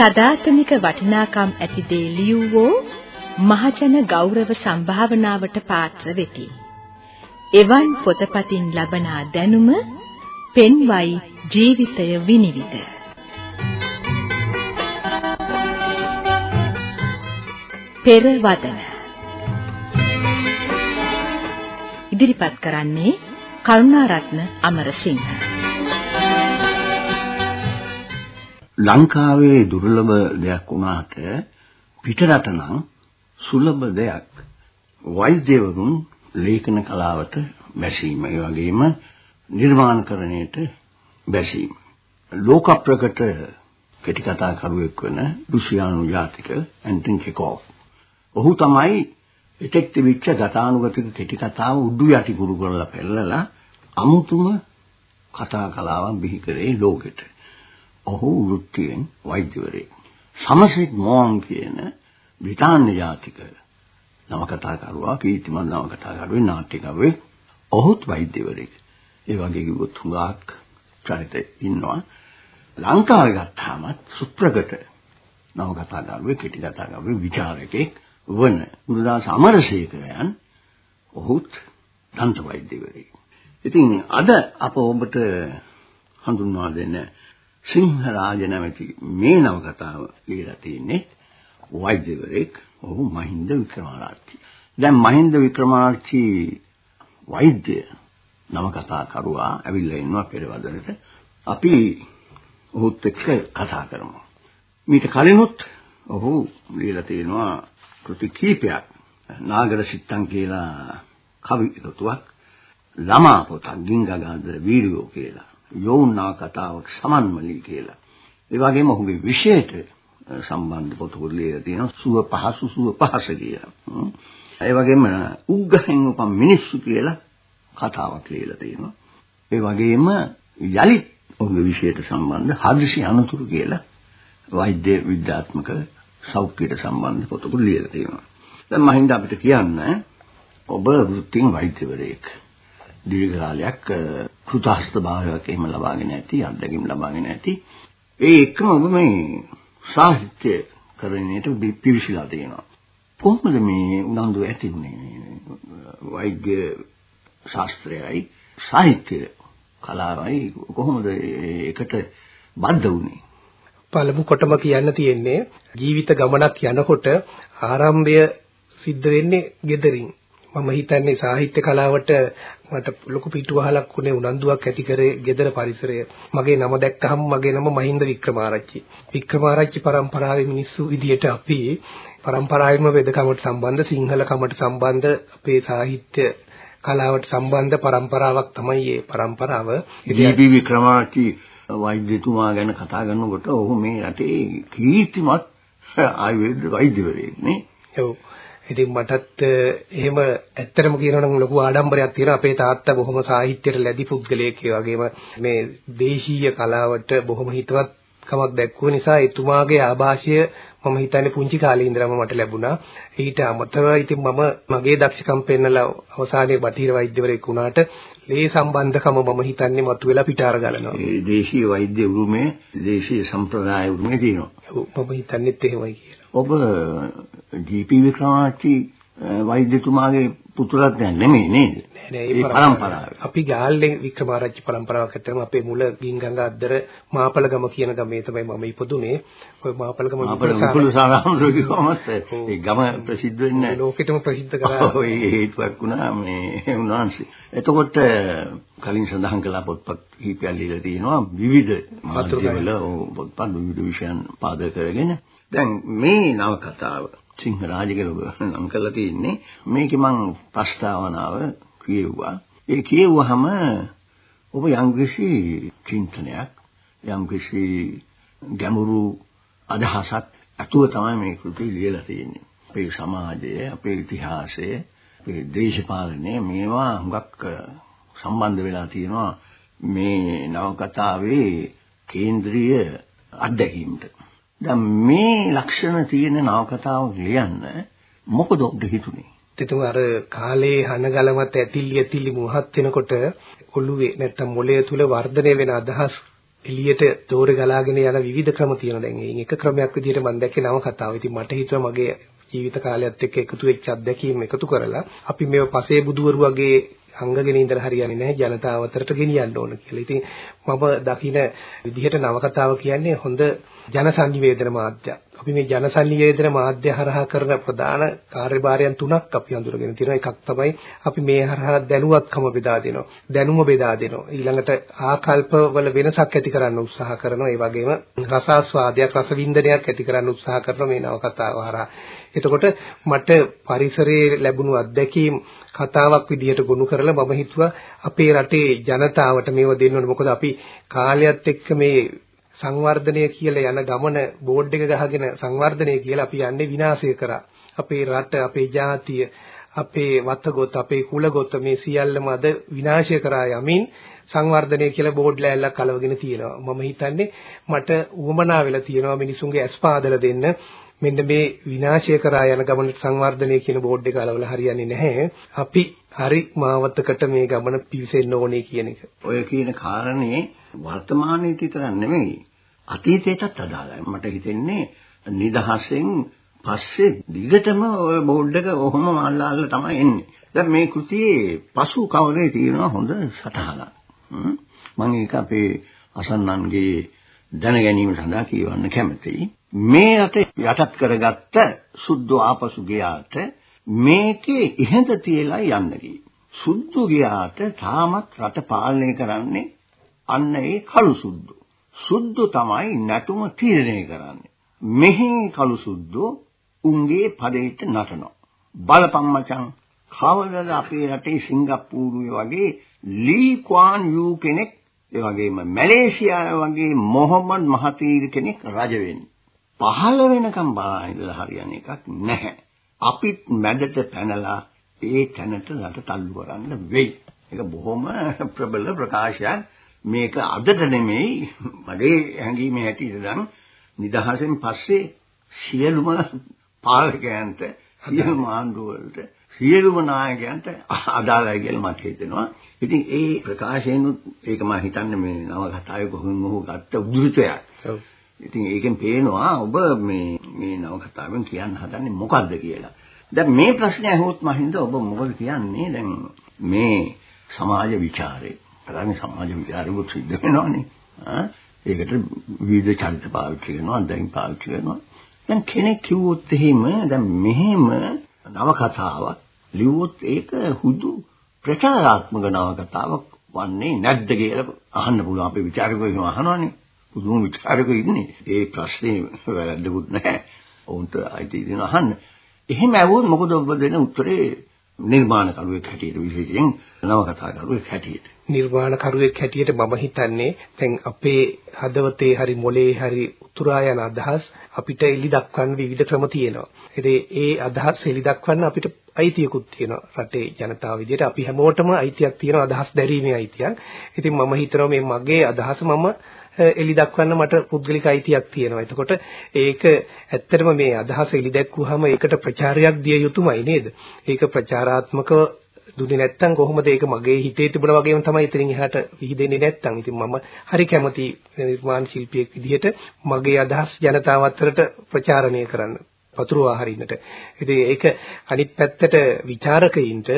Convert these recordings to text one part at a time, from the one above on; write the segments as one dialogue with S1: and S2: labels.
S1: සදාතනික වටිනාකම් ඇති දේ ලියවෝ මහජන ගෞරව සම්භාවනාවට පාත්‍ර වෙති. එවන් පොතපතින් ලබනා දැනුම පෙන්වයි ජීවිතය විනිවිද. පෙරවදන ඉදිරිපත් කරන්නේ කරුණාරත්න අමරසිංහ
S2: ලංකාවේ දුර්ලභ දෙයක් වුණාට පිටරට නම් සුලභ දෙයක්. වෛද්‍යවරුන් ලේඛන කලාවට බැසීම. ඒ වගේම නිර්මාණකරණයට බැසීම. ලෝක ප්‍රකට කෙටි කතා කරුවෙක් වන රුසියානු ජාතික ඇන්ටන් චෙකෝව් ඔහු තමයි එතෙක් තිබිච්ච ගතානුගතික කෙටි කතාව උඩු යටි ගුරු කරලා පෙන්නලා අමුතුම කතා කලාවක් බිහි කරේ ලෝකෙට. ඔහු වෘත්තියෙන් වෛද්‍යවරයෙක්. සමසෙත් මෝන් කියන බ්‍රිතාන්‍ය ජාතික නවකතාකරුවා කීර්තිමත් නවකතාකරුවෙක් නාට්‍යකරුවෙක්. ඔහුත් වෛද්‍යවරයෙක්. ඒ වගේ කිව්වොත් හුඟක් චරිත ඉන්නවා. ලංකාවේ ගත්තාම සුප්‍රකට නවකතාකරුවෙක් කෙටි කතාකරුවෙක් විචාරකෙක් වන මුරුදාස අමරසේකරයන් ඔහුත් දන්ත වෛද්‍යවරයෙක්. ඉතින් අද අප ඔබට හඳුන්වා දෙන්න සිංහරාජ නැමැති මේ නවකතාව ලියලා තියෙන්නේ වෛද්‍යවරයෙක් ඔහු මහින්ද වික්‍රමාරච්චි. දැන් මහින්ද වික්‍රමාරච්චි වෛද්‍ය නවකතා කරුවා ඇවිල්ලා ඉන්නවා පෙරවදනට. අපි ඔහුත් එක්ක කතා කරමු. මීට කලිනුත් ඔහු ලියලා තියෙනවා කෘති කීපයක්. නාගර සිත්තන් කියලා කවි එකතුවක් ළමා පොතක් ගිංගගාදර වීරයෝ කියලා. යෝන්නා කතාවක් සමන්මලී කියලා. ඒ වගේම ඔහුගේ විශේෂයට සම්බන්ධ පොතකුත් ලියලා තියෙනවා සුව පහසු සුව පහස කියලා. ඒ වගේම උග්ගහෙන් උපන් මිනිස්සු කියලා කතාවක් ලියලා තියෙනවා. ඒ වගේම යලිත් ඔහුගේ විශේෂයට සම්බන්ධ හදිසි අනුතුරු කියලා වෛද්‍ය විද්‍යාත්මක සෞඛ්‍යයට සම්බන්ධ පොතකුත් ලියලා තියෙනවා. දැන් මහින්ද අපිට කියන්න ඔබ වෘත්තියෙන් වෛද්‍යවරයෙක්. දීර්ඝ කාලයක් කෘතහස්ත භාවයක් එහෙම ලබාගෙන ඇති අත්දැකීම් ලබාගෙන ඇති ඒ එක්කම ඔබ මේ සාහිත්‍ය කරන්නේට පිවිසිලා තියෙනවා. කොහොමද මේ උනන්දු ඇති වුනේ? වෛද්‍ය ශාස්ත්‍රයයි සාහිත්‍ය කලාවයි කොහොමද ඒකට බද්ධ වුනේ?
S3: පළමු කොටම කියන්න තියෙන්නේ ජීවිත ගමනක් යනකොට ආරම්භය සිද්ධ වෙන්නේ gederin මම හිතන්නේ සාහිත්‍ය කලාවට මට ලොකු පිටුවහලක් උනේ උනන්දුවක් ඇති කරේ gedara පරිසරය. මගේ නම දැක්කහම මගේ නම මහින්ද වික්‍රමාරච්චි. වික්‍රමාරච්චි පරම්පරාවේ මිනිස්සු විදියට අපි පරම්පරාවෙම වෙදකමට සම්බන්ධ සිංහලකමට සම්බන්ධ අපේ සාහිත්‍ය කලාවට සම්බන්ධ පරම්පරාවක් තමයි මේ පරම්පරාව.
S2: ඩී.පී. වික්‍රමාරච්චි වෛද්‍යතුමා ගැන කතා කරනකොට ඔහු මේ රටේ කීර්තිමත් ආයුර්වේද වෛද්‍යවරයෙක් නේ.
S3: ඔව්. ඉතින් මටත් එහෙම ඇත්තටම කියනවා නම් ලොකු ආඩම්බරයක් තියෙනවා අපේ තාත්තා බොහොම සාහිත්‍යයට ලැබි පුද්ගලයෙක් ඒ වගේම මේ දේශීය කලාවට බොහොම හිතවත් කමක් දැක්වුව නිසා එතුමාගේ ආభాෂය මම හිතන්නේ පුංචි කාලේ ඉඳලම මට ලැබුණා. ඊට අමතරව ඉතින් මම මගේ දක්ෂකම් පෙන්නලා අවසානයේ බටහිර වෛද්‍යවරයෙක් වුණාට මේ සම්බන්ධකම මම හිතන්නේ මතුවලා පිටාර ගලනවා.
S2: ඒ දේශීය වෛද්‍ය උරුමේ දේශීය සම්ප්‍රදාය උරුමේ තියෙනවා.
S3: ඔව් මම හිතන්නේත් එහෙමයි කියලා.
S2: ඔබ ජී.පී. වික්‍රමාර්චි වෛද්‍යතුමාගේ පුතුරක් දැන් නෙමෙයි නේද?
S3: ඒ පරම්පරාව. අපි ගාල්ලේ වික්‍රමාරච්චි පරම්පරාවක් ඇත්තටම අපේ මුල ගින්ගඟ අද්දර මාපලගම කියන ගමේ තමයි මම ඉපදුනේ. ඔය මාපලගම
S2: ඒ ගම ප්‍රසිද්ධ වෙන්නේ?
S3: ලෝකෙටම ප්‍රසිද්ධ කරා.
S2: ඔය හේතුවක් වුණා මේ උන්වහන්සේ. එතකොට කලින් සඳහන් කළා පොත්පත් කීපයක් ලියලා තියෙනවා විවිධ මාධ්‍යවල පොත්පත් විවිධ විෂයන් පාදක කරගෙන දැන් මේ නවකතාව සිංහරාජ කියලා නම් කරලා තියෙන්නේ. මේකේ මම ප්‍රස්තාවනාව කියෙව්වා. ඒ කියෙව්වහම ඔබ යම්කිසි චින්තනයක් යම්කිසි ගැඹුරු අදහසක් අතුව තමයි මේ කෘතිය ලියලා තියෙන්නේ. අපේ සමාජය අපේ ඉතිහාසය අපේ දේශපාලනය මේවා හුඟක් සම්බන්ධ වෙලා තියෙනවා මේ නවකතාවේ කේන්ද්‍රීය අත්දැකීමට. දැන් මේ ලක්ෂණ තියෙන නවකතාවක් ලියන්න මොකද ඔබට හිතුනේ?
S3: එතකොට අර කාලේ හනගලමත් ඇතිලි ඇතිලි මුවහත් වෙනකොට ඔළුවේ නැත්තම් මොළය තුල වර්ධනය වෙන අදහස් එළියට දෝරේ ගලාගෙන යන විවිධ ක්‍රම තියෙනවා. දැන් ඒන් එක ක්‍රමයක් විදිහට මම දැක්කේ නව කතාව. ඉතින් මට හිතුවා මගේ ජීවිත කාලයත් එක්ක එකතු වෙච්ච අත්දැකීම් එකතු කරලා අපි මේව පසේ බුදුවරු වගේ අංගගෙන ඉඳලා හරියන්නේ නැහැ ජනතාව අතරට ගෙනියන්න ඕන කියලා. ඉතින් මම දකින විදිහට නවකතාව කියන්නේ හොඳ ජනසන්නිවේදන මාධ්‍යයක්. අපි මේ ජනසන්නිවේදන මාධ්‍ය හරහා කරන ප්‍රධාන කාර්යභාරයන් තුනක් අපි අඳුරගෙන තියෙනවා. එකක් තමයි අපි මේ හරහා දැනුවත්කම බෙදා දෙනවා. දැනුම බෙදා දෙනවා. ඊළඟට ආකල්පවල වෙනසක් ඇති කරන්න උත්සාහ කරනවා. ඒ වගේම රසාස්වාදයක් රසවින්දනයක් ඇති කරන්න උත්සාහ කරන මේ නවකතාව හරහා. එතකොට මට පරිසරයේ ලැබුණු අත්දැකීම් කතාවක් විදිහට ගොනු කරලා මම හිතුවා අපේ රටේ ජනතාවට මේව දෙන්න ඕනේ. මොකද අපි කාලයත් එක්ක මේ සංවර්ධනය කියලා යන ගමන බෝඩ් එක ගහගෙන සංවර්ධනය කියලා අපි යන්නේ විනාශය කරා. අපේ රට, අපේ ජාතිය, අපේ වතගොත, අපේ කුලගොත මේ සියල්ලම අද විනාශය කරා යමින් සංවර්ධනය කියලා බෝඩ් ලෑල්ලක් කලවගෙන තියෙනවා. මම හිතන්නේ මට උවමනා වෙලා තියෙනවා මිනිසුන්ගේ ඇස් පාදලා දෙන්න මෙන්න මේ විනාශය කරා යන ගමන සංවර්ධනය කියන බෝඩ් එක අලවලා හරියන්නේ නැහැ. අපි හරි මාවතකට මේ ගමන පිවිසෙන්න ඕනේ කියන එක.
S2: ඔය කියන කාරණේ වර්තමානයේ විතර නෙමෙයි අතීතයටත් අදාළයි. මට හිතෙන්නේ නිදහසෙන් පස්සේ දිගටම ওই බෝඩ් එක ඔහොම මල්ලාල්ල තමයි එන්නේ. දැන් මේ කෘතියේ පසු කවරේ තියෙනවා හොඳ සටහනක්. මම ඒක අපේ අසන්නන්ගේ දැන ගැනීම සඳහා කියවන්න කැමතියි. මේ රට යටත් කරගත්ත සුද්ධ ආපසු ගියාට මේකේ ඉහඳ තියලා යන්න සුද්ධ ගියාට තාමත් රට පාලනය කරන්නේ අන්න ඒ කළු සුද්ධ. සුද්ධ තමයි නැටුම තීරණය කරන්නේ. මෙහි කළු සුද්ධ උන්ගේ පදේට නටනවා. බලපන් මචං කවදද අපේ රටේ සිංගප්පූරුවේ වගේ ලී ක්වාන් යූ කෙනෙක් ඒ වගේම මැලේසියාව වගේ මොහොමඩ් මහතීර කෙනෙක් රජ වෙන්නේ. පහළ වෙනකම් බලා ඉඳලා හරියන එකක් නැහැ. අපිත් මැදට පැනලා ඒ තැනට රට තල්ලු කරන්න වෙයි. ඒක බොහොම ප්‍රබල ප්‍රකාශයක්. මේක අදට නෙමෙයි මගේ හැඟීමේ හැටියට නම් නිදහසෙන් පස්සේ සියලුම පාලකයන්ට සියලුම ආණ්ඩුවලට සියලුම නායකයන්ට අදාළයි කියලා මට හිතෙනවා. ඉතින් ඒ ප්‍රකාශයෙන් ඒක මම හිතන්නේ මේ නව කතාවේ කොහොම මොහු ගත්ත උද්දෘතයක්. ඔව්. ඉතින් ඒකෙන් පේනවා ඔබ මේ මේ නව කතාවෙන් කියන්න හදන්නේ මොකද්ද කියලා. දැන් මේ ප්‍රශ්නේ අහුවොත් මහින්ද ඔබ මොකද කියන්නේ? දැන් මේ සමාජ ਵਿਚාරේ. තරන්නේ සමාජ විචාරෙත් සිද්ධ වෙනවනේ. ආ? ඒකට විවිධ චරිත පාවිච්චි කරනවා, දැන් පාවිච්චි කරනවා. දැන් කෙනෙක් කිව්වොත් එහෙම දැන් මෙහෙම නව කතාවක් ලිව්වොත් ඒක හුදු ප්‍රචාරාත්මක නවකතාවක් වන්නේ නැද්ද කියලා අහන්න පුළුවන්. අපේ ਵਿਚාරකයෝ එහෙම අහනවනේ. පුදුම විචාරකයෝ ඉන්නේ. ඒ ප්‍රශ්නේ වැරද්දකුත් නැහැ. ඔවුන්ට අයිති දෙන අහන්න. එහෙම ඇහුවොත් මොකද ඔබ දෙන උත්තරේ නිර්මාණ කරුවෙක් හැටියට විශේෂයෙන් නවකතා කරුවෙක් හැටියට.
S3: නිර්මාණ කරුවෙක් හැටියට මම හිතන්නේ දැන් අපේ හදවතේ හරි මොලේ හරි උතුරා යන අදහස් අපිට එලි දක්වන්න විවිධ ක්‍රම තියෙනවා. ඒ අදහස් එලි දක්වන්න අපිට අයිතියකුත් තියෙනවා රටේ ජනතාව විදිහට අපි හැමෝටම අයිතියක් තියෙනවා අදහස් දැරීමේ අයිතියක්. ඉතින් මම හිතනවා මේ මගේ අදහස මම එලි දක්වන්න මට පුද්ගලික අයිතියක් තියෙනවා. එතකොට ඒක ඇත්තටම මේ අදහස එලි දැක්වුවාම ඒකට ප්‍රචාරයක් දිය යුතුමයි නේද? ඒක ප්‍රචාරාත්මක දුන්නේ නැත්තම් කොහොමද ඒක මගේ හිතේ තිබුණා වගේම තමයි එතනින් එහාට විහිදෙන්නේ නැත්තම්. ඉතින් මම හරි කැමති නිර්මාණ ශිල්පියෙක් විදිහට මගේ අදහස් ජනතාව අතරට ප්‍රචාරණය කරන්න. පතුරවා හරින්නට. ඉතින් ඒක අනිත් පැත්තට ਵਿਚාරකයින්ට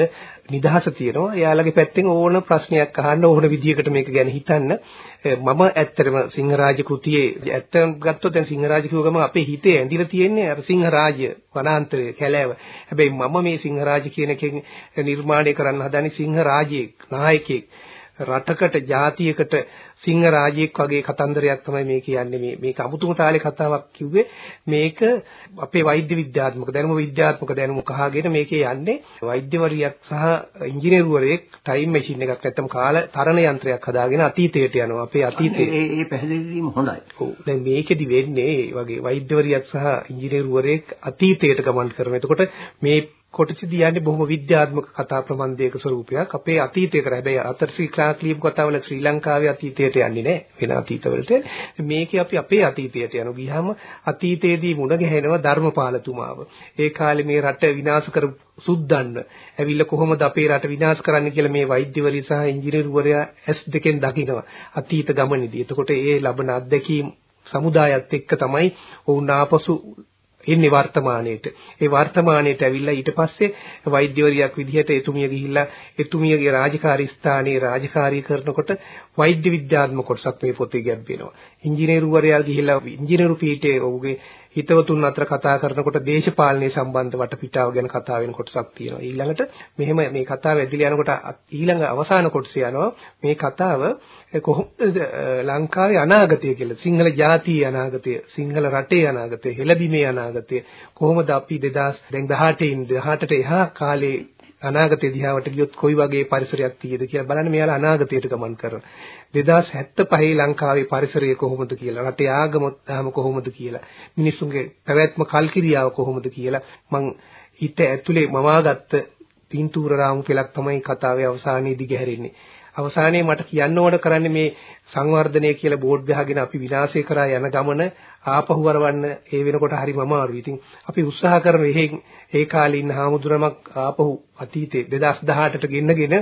S3: නිදහස තියෙනවා. එයාලගේ පැත්තෙන් ඕන ප්‍රශ්නයක් අහන්න ඕන විදිහකට මේක ගැන හිතන්න. මම ඇත්තටම සිංහරාජ කෘතියේ ඇත්තම ගත්තොත් දැන් සිංහරාජ කිව්ව ගමන් අපේ හිතේ ඇඳිලා තියෙන්නේ අර සිංහරාජ වනාන්තරයේ කැලෑව. හැබැයි මම මේ සිංහරාජ කියන එකෙන් නිර්මාණය කරන්න හදන්නේ සිංහරාජයේ නායකයෙක්. රටකට ජාතියකට සිංහ රාජ්‍යයක් වගේ කතන්දරයක් තමයි මේ කියන්නේ. මේ මේක අමුතුම තාලේ කතාවක් කිව්වේ මේක අපේ වෛද්‍ය විද්‍යාත්මක දැනුම විද්‍යාත්මක දැනුම කහගෙන මේකේ යන්නේ වෛද්‍යවරියක් සහ ඉංජිනේරුවරයෙක් ටයිම් මැෂින් එකක් නැත්තම් කාල තරණ යන්ත්‍රයක් හදාගෙන අතීතයට යනවා අපේ අතීතේ.
S2: ඒ ඒ පැහැදිලි හොඳයි.
S3: ඔව්. දැන් මේකෙදි වෙන්නේ වගේ වෛද්‍යවරියක් සහ ඉංජිනේරුවරයෙක් අතීතයට ගමන් කරනවා. එතකොට මේ කොටසදී යන්නේ බොහොම විද්‍යාත්මක කතා ප්‍රබන්ධයක ස්වරූපයක්. අපේ අතීතයකට හැබැයි අතර ශ්‍රී ක්‍රාක් ලියපු කතාවල ශ්‍රී ලංකාවේ අතීතයට යන්නේ නැහැ. වෙන අතීතවලට. මේකේ අපි අපේ අතීතයට යනවා. ගියාම අතීතයේදී මුණ ගැහෙනවා ධර්මපාලතුමාව. ඒ කාලේ මේ රට විනාශ කරපු සුද්දන්න ඇවිල්ලා කොහොමද අපේ රට විනාශ කරන්න කියලා මේ වෛද්‍යවරිය සහ ඉංජිනේරුවරයා ඇස් දෙකෙන් දකිනවා අතීත ගමනේදී. එතකොට ඒ ලබන අත්දැකීම් සමුදායත් එක්ක තමයි ඔවුන් ආපසු එන්නේ වර්තමානයේට. ඒ වර්තමානයේට ඇවිල්ලා ඊට පස්සේ වෛද්‍යවරියක් විදිහට එතුමිය ගිහිල්ලා එතුමියගේ රාජකාරී ස්ථානයේ රාජකාරී කරනකොට වෛද්‍ය විද්‍යාත්මක කොටසක් මේ පොතේ ගැබ්වෙනවා. ඉංජිනේරුවරයා ගිහිල්ලා ඉංජිනේරු පීඨයේ ඔහුගේ හිතවතුන් අතර කතා කරනකොට දේශපාලනයේ සම්බන්ධ වටපිටාව ගැන කතා වෙන කොටසක් තියෙනවා. ඊළඟට මෙහෙම මේ කතාව ඇදලා යනකොට ඊළඟ අවසාන කොටස යනවා. මේ කතාව කොහොමද ලංකාවේ අනාගතය කියලා. සිංහල ජාතියේ අනාගතය සිංහල රටේ අනාගතය හෙළබීමේ අනාගතය. කොහොමද අපි 2000 දැන් 18 18ට එහා කාලේ අනාගතය දිහාවට ගියොත් කොයි වගේ පරිසරයක් තියෙද කියලා බලන්න. මෙයාලා අනාගතයට ගමන් කරනවා. 2075 ලංකාවේ පරිසරය කොහොමද කියලා රටේ ආගම තාම කොහොමද කියලා මිනිස්සුන්ගේ පැවැත්ම කල්කිරියාව කොහොමද කියලා මං හිත ඇතුලේ මවාගත්ත පින්තූර රාමු පෙළක් තමයි කතාවේ අවසානයේදී ගැහැරෙන්නේ අවසානයේ මට කියන්න ඕන කරන්නේ මේ සංවර්ධනය කියලා බෝඩ් ගහගෙන අපි විනාශය කරා යන ගමන ආපහු වරවන්න ඒ වෙනකොට හරිම අමාරුයි. ඉතින් අපි උත්සාහ කරන එහෙන් ඒ කාලේ ඉන්න හාමුදුරමක් ආපහු අතීතේ 2018ට ගෙන්නගෙන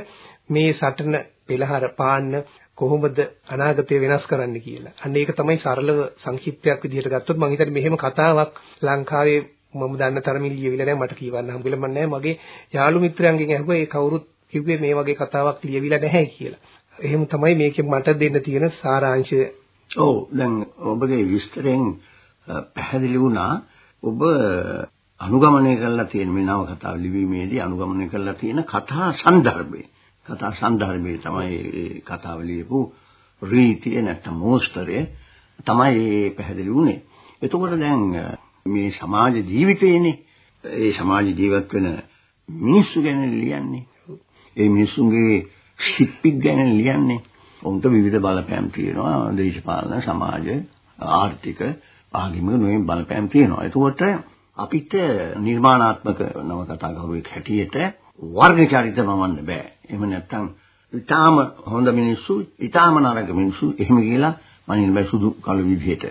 S3: මේ සටන පෙළහර පාන්න කොහොමද අනාගතය වෙනස් කරන්න කියලා. අන්න ඒක තමයි සරලව සංක්ෂිප්තයක් විදිහට ගත්තොත් මම හිතන්නේ මෙහෙම කතාවක් ලංකාවේ මම දන්න තරමින් ලියවිලා නැහැ මට කියවන්න හම්බෙලා මම නැහැ මගේ යාළු මිත්‍රයන්ගෙන් අහුවා ඒ කවුරුත් කිව්වේ මේ වගේ කතාවක් ලියවිලා නැහැ කියලා. එහෙම තමයි මේකෙන් මට දෙන්න තියෙන සාරාංශය.
S2: ඔව් දැන් ඔබගේ විස්තරෙන් පැහැදිලි වුණා ඔබ අනුගමනය කරලා තියෙන මේ නව කතාව ලිවීමේදී අනුගමනය කරලා තියෙන කතා සන්දර්භය. කතා සන්දර්භය තමයි ඒ කතාව ලියපු රීතිය නැත්නම් මෝස්තරය තමයි පැහැදිලි වුණේ. එතකොට දැන් මේ සමාජ ජීවිතයේනේ ඒ සමාජ ජීවත් වෙන මිනිස්සු ගැන ලියන්නේ. ඒ මිනිස්සුන්ගේ ශිල්පික ගැන ලියන්නේ. උන්ට විවිධ බලපෑම් තියෙනවා දේශපාලන සමාජ ආර්ථික ආගමික නොයේ බලපෑම් තියෙනවා. ඒකෝට අපිට නිර්මාණාත්මක නවකතා කරුවෙක් හැටියට වර්ග චරිත මවන්න බෑ. එහෙම නැත්නම් ඊටාම හොඳ මිනිස්සු ඊටාම නරක මිනිස්සු එහෙම කියලා මනින්න බෑ සුදු කළු විදිහට.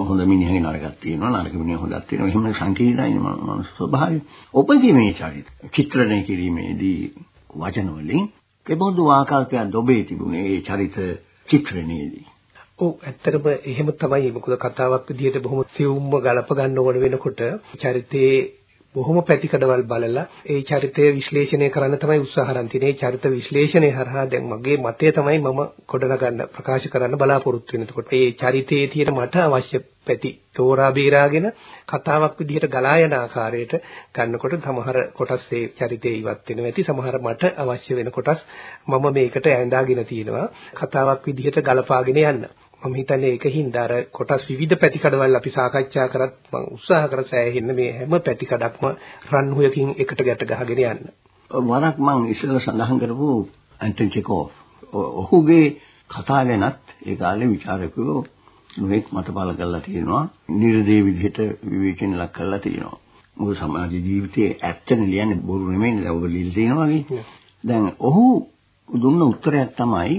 S2: හොඳ මිනිහගේ නරකක් තියෙනවා නරක මිනිහ හොදක් තියෙනවා. එහෙම සංකීර්ණයි මනුස්ස ස්වභාවය. ඔබගේ මේ චරිත චිත්‍රණය කිරීමේදී වචන වලින් කෙබඳු ආකල්පයක් ඔබේ තිබුණේ ඒ චරිත චිත්‍රණයේදී?
S3: ඔව් ඇත්තටම එහෙම තමයි මොකද කතාවක් විදිහට බොහොම සියුම්ව ගලප ගන්න ඕන වෙනකොට චරිතේ බොහොම පැතිකඩවල් බලලා ඒ චරිතය විශ්ලේෂණය කරන්න තමයි උත්සාහ කරන් තියෙන්නේ. චරිත විශ්ලේෂණය හරහා දැන් මගේ මතය තමයි මම ගොඩනගන්න ප්‍රකාශ කරන්න බලාපොරොත්තු වෙන. එතකොට ඒ චරිතයේ තියෙන මට අවශ්‍ය පැති තෝරා බේරාගෙන කතාවක් විදිහට ගලා යන ආකාරයට ගන්නකොට සමහර කොටස් ඒ චරිතේ ඉවත් වෙනවා ඇති. සමහර මට අවශ්‍ය වෙන කොටස් මම මේකට ඇඳාගෙන තියෙනවා. කතාවක් විදිහට ගලපාගෙන යන්න. මම හිතන්නේ ඒකින්ද අර කොටස් විවිධ පැතිකඩවල අපි සාකච්ඡා කරත් මම උත්සාහ කර සෑහෙන්න මේ හැම පැතිකඩක්ම රන්හුයකින් එකට ගැට ගහගෙන යන්න.
S2: වරක් මම ඉස්සෙල්ලා සඳහන් කරපු ඇන්ටන් චෙකෝව් ඔහුගේ කතා ගැනත් ඒ කාලේ ਵਿਚාරකයෝ නොඑක් මතපල කරලා තියෙනවා. නිර්දේ විදිහට විවේචන ලක් කරලා තියෙනවා. මොකද සමාජ ජීවිතයේ ඇත්තනේ ලියන්නේ බොරු නෙමෙයි ලියලා තියෙනවා වගේ. දැන් ඔහු දුන්න උත්තරයක් තමයි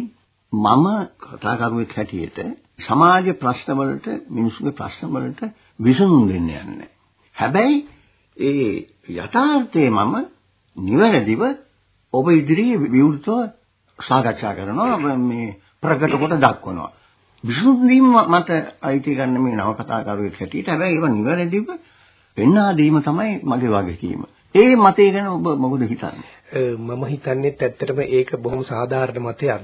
S2: මම කතාකරුවෙක් හැටියට සමාජ ප්‍රශ්න වලට මිනිස්සුගේ ප්‍රශ්න වලට විසඳුම් දෙන්න යන්නේ. හැබැයි ඒ යථාර්ථයේ මම නිවැරදිව ඔබ ඉදිරියේ විවෘතව සාකච්ඡා කරනවා මේ ප්‍රකට කොට දක්වනවා. විසඳුම් මට අයිති ගන්න මේ නවකතාකරුවෙක් හැටියට හැබැයි ඒව නිවැරදිව පෙන්වා දීම තමයි මගේ වගකීම. ඒ මතය ගැන ඔබ මොකද හිතන්නේ?
S3: මම හිතන්නේ ඇත්තටම ඒක බොහොම සාධාරණ මතයක්.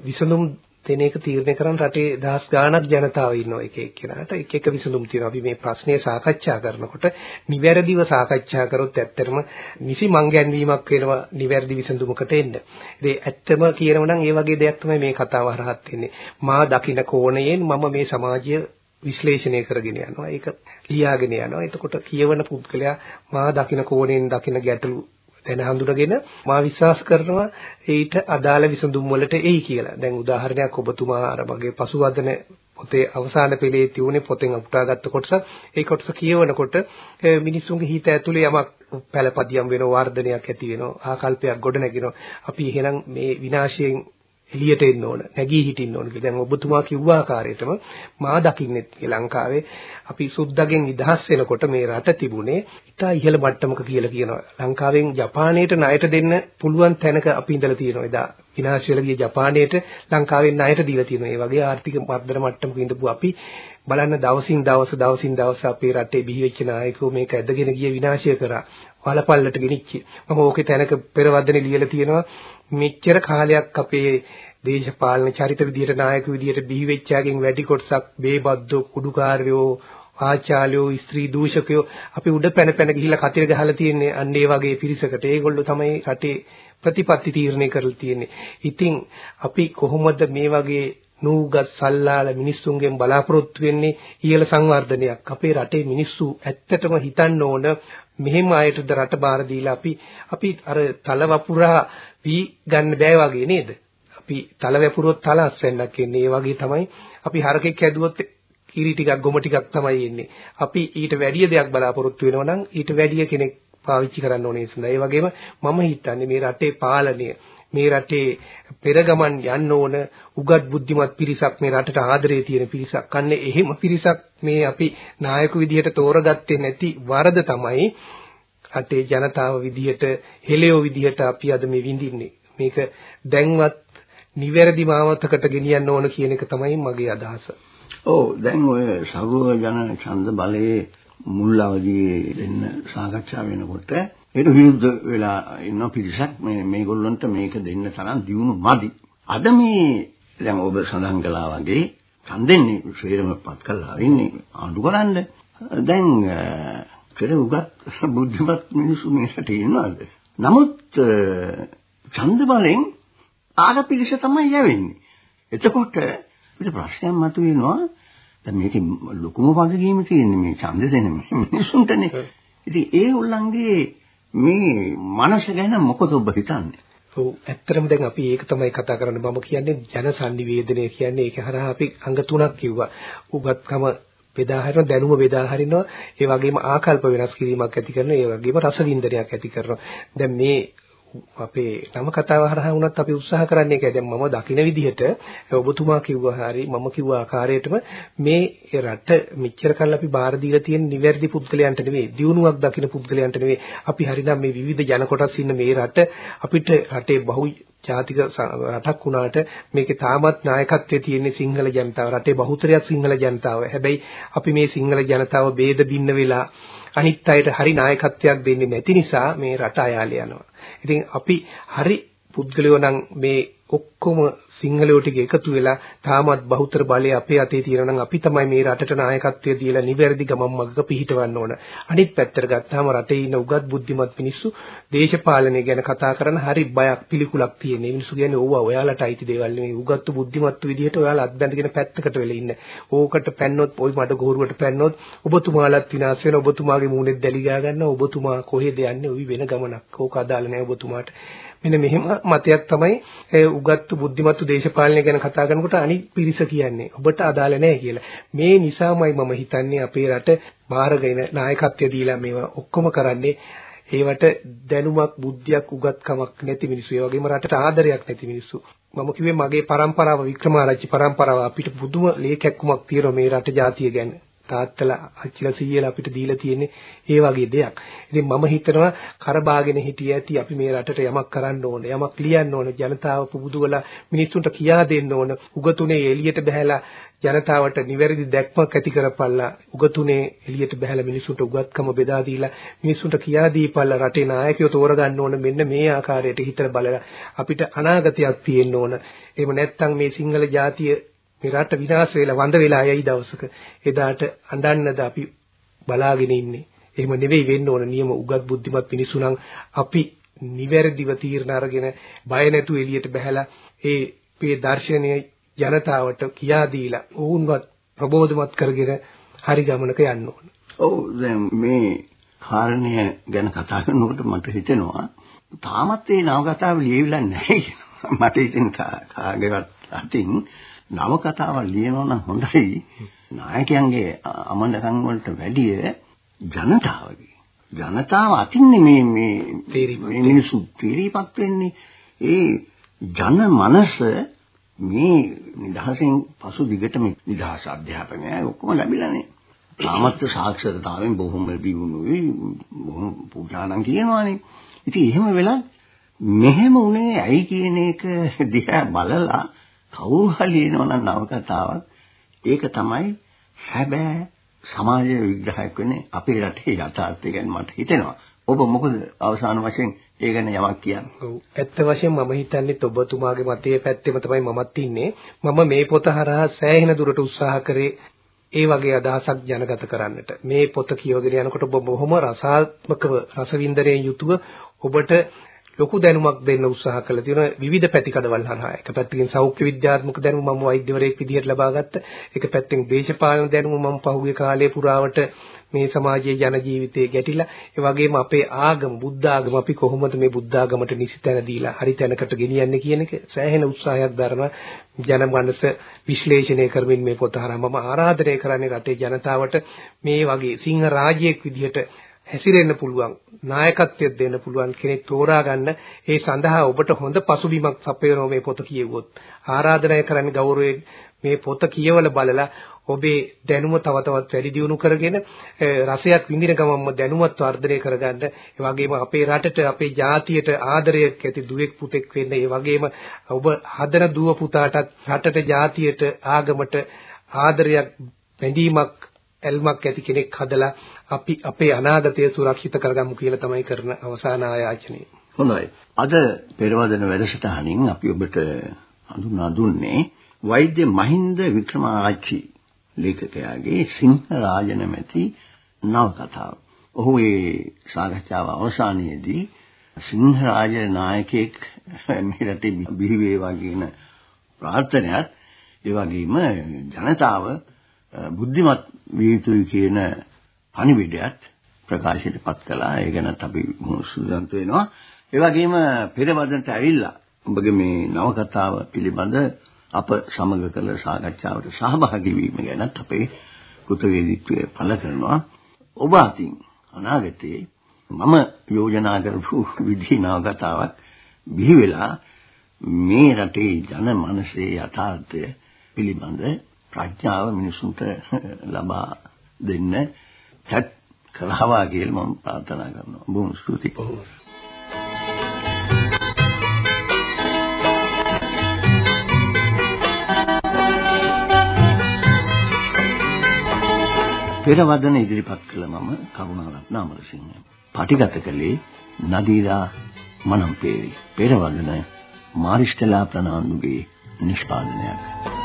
S3: විසඳුම් දෙන එක තීරණය කරන් රටේ දහස් ගාණක් ජනතාව ඉන්නවා එක එක්කෙනාට එක එක විසඳුම් තියෙනවා. අපි මේ ප්‍රශ්නේ සාකච්ඡා කරනකොට නිවැරදිව සාකච්ඡා කරොත් ඇත්තටම නිසි මංගැන්වීමක් වෙනවා නිවැරදි විසඳුමකට එන්න. ඉතින් ඇත්තම කියනවා නම් ඒ වගේ දෙයක් තමයි මේ කතාව හරහත් වෙන්නේ. මා දකින කෝණයෙන් මම මේ සමාජය විශ්ලේෂණය කරගෙන යනවා. ඒක ලියාගෙන යනවා. එතකොට කියවන පුද්ගලයා මා දකින කෝණයෙන් දකින ගැටලු දැන හඳුනගෙන මා විශ්වාස කරනවා ඊට අදාළ විසඳුම් වලට එයි කියලා. දැන් උදාහරණයක් ඔබතුමා අර මගේ පසුවදන පොතේ අවසාන පෙළේ තියුනේ පොතෙන් උපුටාගත්ත කොටස ඒ කොටස කියවනකොට මිනිසුන්ගේ හිත ඇතුලේ යමක් පළපදියම් වෙනවා වර්ධනයක් ඇති වෙනවා ආකල්පයක් ගොඩ නැගෙනවා අපි එහෙනම් මේ විනාශයෙන් එළියට එන්න ඕන නැගී හිටින්න ඕන කියලා. දැන් ඔබතුමා කිව්ව ආකාරයටම මා දකින්නේ ලංකාවේ අපි සුද්දගෙන් නිදහස් වෙනකොට මේ රට තිබුණේ ඉතා ඉහළ මට්ටමක කියලා කියනවා. ලංකාවෙන් ජපානයට ණයට දෙන්න පුළුවන් තැනක අපි ඉඳලා තියෙනවා. එදා විනාශ වෙලා ගිය ජපානයට ලංකාවෙන් ණයට දීලා තියෙනවා. ඒ වගේ ආර්ථික මර්ධන මට්ටමක ඉඳපු අපි බලන්න දවසින් දවස දවසින් දවස අපේ රටේ බිහි වෙච්ච නායකයෝ මේක ඇදගෙන ගිය විනාශය කරා. වලපල්ලට ගෙනිච්ච. මම ඕකේ තැනක පෙරවදනේ ලියලා තියෙනවා මෙච්චර කාලයක් අපේ දේශපාලන චරිත විදියට නායක විදියට බිහි වෙච්චාගෙන් වැඩි කොටසක් බේබද්දෝ කුඩුකාරයෝ ආචාර්යෝ ස්ත්‍රී දූෂකයෝ අපි උඩ පැන පැන ගිහිල්ලා කතිර ගහලා තියෙන්නේ අන්න ඒ වගේ පිරිසකට. ඒගොල්ලෝ තමයි රටේ ප්‍රතිපත්ති තීරණය කරලා තියෙන්නේ. ඉතින් අපි කොහොමද මේ වගේ නූගත් සල්ලාල මිනිස්සුන්ගෙන් බලාපොරොත්තු වෙන්නේ ඉහළ සංවර්ධනයක්. අපේ රටේ මිනිස්සු ඇත්තටම හිතන්න ඕන මෙහෙම අයටද රට බාර දීලා අපි අපි අර තල වපුරා වී ගන්න බෑ වගේ නේද? අපි තල වැපුරුවොත් තල අස්වැන්නක් එන්නේ. ඒ වගේ තමයි අපි හරකෙක් හැදුවොත් කිරි ටිකක් ගොම ටිකක් තමයි එන්නේ. අපි ඊට වැඩිය දෙයක් බලාපොරොත්තු වෙනවා නම් ඊට වැඩිය කෙනෙක් පාවිච්චි කරන්න ඕනේ නිසා. ඒ වගේම මම හිතන්නේ මේ රටේ පාලනය මේ රටේ පෙරගමන් යන්න ඕන උගත් බුද්ධිමත් පිරිසක් මේ රටට ආදරේ තියෙන පිරිසක්. අන්නේ එහෙම පිරිසක් මේ අපි නායක විදිහට තෝරගත්තේ නැති වරද තමයි රටේ ජනතාව විදිහට හෙළයෝ විදිහට අපි අද මේ විඳින්නේ. මේක දැන්වත් නිවැරදි මාවතකට ගෙනියන්න ඕන කියන එක තමයි මගේ අදහස.
S2: ඔව් දැන් ඔය සර්ව ජන ඡන්ද බලයේ මුල් අවදියේ දෙන්න සාකච්ඡා වෙනකොට ඒක විරුද්ධ වෙලා ඉන්න පිරිසක් මේ මේගොල්ලන්ට මේක දෙන්න තරම් දියුණු මදි. අද මේ දැන් ඔබ සඳහන් කළා වගේ ඡන්දෙන්නේ ශ්‍රේරමපත් කළා ඉන්නේ ආණ්ඩු කරන්න. දැන් පෙර උගත් බුද්ධිමත් මිනිස්සු මේකට ඉන්නවද? නමුත් ඡන්ද බලෙන් ආග පිළිස තමයි යවෙන්නේ. එතකොට අපිට ප්‍රශ්නයක් මතුවෙනවා දැන් මේකේ ලොකුම වගකීම තියෙන්නේ මේ ඡන්ද දෙන මිනිස්සුන්ටනේ. ඉතින් ඒ උල්ලංගේ මේ මනස ගැන මොකද ඔබ හිතන්නේ?
S3: ඔව් ඇත්තටම දැන් අපි ඒක තමයි කතා කරන්නේ මම කියන්නේ ජන සංනිවේදනය කියන්නේ ඒක හරහා අපි අංග තුනක් කිව්වා. උගත්කම බෙදා හරිනවා දැනුම බෙදා හරිනවා ඒ වගේම ආකල්ප වෙනස් කිරීමක් ඇති කරනවා ඒ වගේම රසවින්දනයක් ඇති කරනවා දැන් මේ අපේ නම කතාව හරහා වුණත් අපි උත්සාහ කරන්නේ ඒකයි. දැන් මම දකින විදිහට ඔබතුමා කිව්වා හරි මම කිව්ව ආකාරයටම මේ රට මෙච්චර කල් අපි බාර දීලා තියෙන නිවැරදි පුද්ගලයන්ට නෙවෙයි, දියුණුවක් දකින පුද්ගලයන්ට නෙවෙයි. අපි හරිනම් මේ විවිධ ජන කොටස් ඉන්න මේ රට අපිට රටේ බහු ජාතික රටක් වුණාට මේකේ තාමත් නායකත්වයේ තියෙන සිංහල ජනතාව රටේ බහුතරයක් සිංහල ජනතාව. හැබැයි අපි මේ සිංහල ජනතාව ભેද බින්න වෙලා අනිත් අයට හරි නායකත්වයක් දෙන්නේ නැති නිසා මේ රට අයාලේ යනවා. ඉතින් අපි හරි පුද්ගලයෝ නම් මේ ඔක්කොම සිංහලයෝ ටික එකතු වෙලා තාමත් බහුතර බලය අපේ අතේ තියෙනවා නම් අපි තමයි මේ රටට නායකත්වය දීලා නිවැරදි ගමන් මඟක පිහිටවන්න ඕන. අනිත් පැත්තට ගත්තාම රටේ ඉන්න උගත් බුද්ධිමත් මිනිස්සු දේශපාලනය ගැන කතා කරන හරි බයක් පිළිකුලක් තියෙන. මිනිස්සු කියන්නේ ඕවා ඔයාලට අයිති දේවල් නෙමෙයි. උගත්තු බුද්ධිමත් විදිහට ඔයාලා අත්බැඳගෙන පැත්තකට වෙලා ඉන්න. ඕකට පැන්නොත් ওই මඩ ගෝරුවට පැන්නොත් ඔබතුමාලත් විනාශ වෙන ඔබතුමාගේ මූණෙත් දැලි ගා ගන්නවා. ඔබතුමා කොහෙද යන්නේ? ওই වෙන ගමනක්. ඕක අදාළ නැහැ ඔබතුමාට. මෙන්න මෙහෙම මතයක් තමයි උගත්තු බුද්ධිමත්තු දේශපාලනය ගැන කතා කරනකොට අනිත් පිරිස කියන්නේ. ඔබට අදාළ නැහැ කියලා. මේ නිසාමයි මම හිතන්නේ අපේ රට බාරගෙන නායකත්වය දීලා මේවා ඔක්කොම කරන්නේ. ඒවට දැනුමක් බුද්ධියක් උගත්කමක් නැති මිනිස්සු. ඒ වගේම රටට ආදරයක් නැති මිනිස්සු. මම කිව්වේ මගේ પરම්පරාව වික්‍රමාරච්චි પરම්පරාව අපිට පුදුම ලේකැක්කමක් තියෙනවා මේ රට ජාතිය ගැන. තාත්තලා අච්චිලා සීයලා අපිට දීලා තියෙන්නේ ඒ වගේ දෙයක්. ඉතින් මම හිතනවා කරබාගෙන හිටිය ඇති අපි මේ රටට යමක් කරන්න ඕන. යමක් ලියන්න ඕන. ජනතාව පුබුදුවලා මිනිස්සුන්ට කියා දෙන්න ඕන. උගතුනේ එළියට බහැලා ජනතාවට නිවැරදි දැක්මක් ඇති කරපල්ලා. උගතුනේ එළියට බහැලා මිනිස්සුන්ට උගත්කම බෙදා දීලා මිනිස්සුන්ට කියා දීපල්ලා රටේ නායකයෝ තෝරගන්න ඕන. මෙන්න මේ ආකාරයට හිතලා බලලා අපිට අනාගතයක් තියෙන්න ඕන. එහෙම නැත්නම් මේ සිංහල ජාතිය මේ රට විනාශ වෙලා වඳ වෙලා යයි දවසක. එදාට අඬන්නද අපි බලාගෙන ඉන්නේ. එහෙම නෙවෙයි වෙන්න ඕන නියම උගත් බුද්ධිමත් මිනිස්සු නම් අපි නිවැරදිව තීරණ අරගෙන බය නැතුව එළියට බහැලා ඒ මේ දර්ශනීය ජනතාවට කියා දීලා වුන්වත් ප්‍රබෝධමත් කරගෙන හරි ගමනක යන්න ඕන.
S2: ඔව් දැන් මේ කාරණය ගැන කතා කරනකොට මට හිතෙනවා තාමත් ඒ නවකතාව ලියවිලා නැහැ මට ඉතින් කාගේවත් අතින් නවකතාවක් ලියනවා නම් හොඳයි. නායකයන්ගේ අමනකම් වලට වැඩිය ජනතාවගේ ජනතාව අතින්නේ මේ මේ මිනිසු තීරීපත් වෙන්නේ ඒ ජන මනස මේ නිදහසෙන් පසු දිගටම නිදහස් අධ්‍යාපනය ඔක්කොම ලැබිලානේ. තාමත් සාක්ෂරතාවෙන් බොහොම දියුණුයි බොහොම පුජානම් කියනවානේ. ඉතින් එහෙම වෙලා මෙහෙම උනේ ඇයි කියන එක දිහා බලලා කවුරු හරි එනවා නම් නවකතාවක් ඒක තමයි හැබැයි සමාජ විග්‍රහයක් වෙන්නේ අපේ රටේ යථාර්ථය ගැන මට හිතෙනවා. ඔබ මොකද අවසාන වශයෙන් ඒ ගැන යමක් කියන්නේ?
S3: ඔව්. ඇත්ත වශයෙන්ම මම හිතන්නේ ඔබතුමාගේ මතයේ පැත්තෙම තමයි මමත් ඉන්නේ. මම මේ පොත හරහා සෑහෙන දුරට උත්සාහ කරේ ඒ වගේ අදහසක් ජනගත කරන්නට. මේ පොත කියවගෙන යනකොට ඔබ බොහොම රසාත්මකව රසවින්දනයෙන් යුතුව ඔබට ලොකු දැනුමක් දෙන්න උත්සාහ කළා තියෙනවා විවිධ පැතිකඩවල් හරහා. එක පැත්තකින් සෞඛ්‍ය විද්‍යාත්මක දැනුම මම වෛද්‍යවරයෙක් විදිහට ලබා ගත්තා. එක පැත්තෙන් දේශපාලන දැනුම මම පහුගිය කාලේ පුරාවට මේ සමාජයේ ජන ජීවිතයේ ගැටිලා ඒ වගේම අපේ ආගම බුද්ධ ආගම අපි කොහොමද මේ බුද්ධ ආගමට නිසිතැන දීලා හරි තැනකට ගෙනියන්නේ කියන එක සෑහෙන උත්සාහයක් දරන ජන මනස විශ්ලේෂණය කරමින් මේ පොත හරහා මම ආරාධනය කරන්නේ රටේ ජනතාවට මේ වගේ සිංහ රාජ්‍යයක් විදිහට හැසිරෙන්න පුළුවන් නායකත්වයක් දෙන්න පුළුවන් කෙනෙක් තෝරා ගන්න ඒ සඳහා ඔබට හොඳ පසුබිමක් සපයනවා මේ පොත කියවුවොත්. ආරාධනය කරන්නේ ගෞරවයෙන් මේ පොත කියවල බලලා ඔබේ දැනුම තව තවත් වැඩි දියුණු කරගෙන රසයක් විඳින ගමන්ම දැනුමත් වර්ධනය කරගන්න. ඒ වගේම අපේ රටට අපේ ජාතියට ආදරයක් ඇති දුවෙක් පුතෙක් වෙන්න ඒ වගේම ඔබ හදන දුව පුතාටත් රටට ජාතියට ආගමට ආදරයක් බැඳීමක් ඇල්මක් ඇති කෙනෙක් හදලා අපි අපේ අනාගතය සුරක්ෂිත කරගමු කියලා තමයි කරන අවසාන ආයාචනය.
S2: හොඳයි. අද පෙරවදන වැඩසටහනින් අපි ඔබට හඳුනා දුන්නේ වෛද්‍ය මහින්ද වික්‍රමාරච්චි ලේඛකයාගේ සිංහ රාජ නැමැති නවකතාව. ඔහු ඒ සාකච්ඡාව අවසානයේදී සිංහ රාජ නායකයෙක් මේ රටේ බිහි වේවා කියන ප්‍රාර්ථනයත් ඒ වගේම ජනතාව බුද්ධිමත් විය යුතුයි කියන පණිවිඩයත් ප්‍රකාශයට පත් කළා. ඒ ගැනත් අපි සුදුසුන්ත වෙනවා. ඒ වගේම පෙරවදනට ඇවිල්ලා ඔබගේ මේ නවකතාව පිළිබඳ අප සමග කළ සාකච්ඡාවට සහභාගී වීම ගැනත් අපේ කෘතවේදීත්වය පළ කරනවා. ඔබ අතින් අනාගතයේ මම යෝජනා කරපු විධි නවකතාවක් බිහි වෙලා මේ රටේ ජන මනසේ යථාර්ථය පිළිබඳ ප්‍රඥාව මිනිසුන්ට ලබා දෙන්න chat කළා කියලා මම ප්‍රාර්ථනා කරනවා. බොහොම ස්තුතියි. පෙරවදන ඉදිරිපත් කළ මම කරුණාරත්න අමරසිංහ. පටිගත කළේ නදීරා මනම්පේරි. පෙරවදන මාරිස්ටලා ප්‍රනාන්දුගේ නිෂ්පාදනයක්.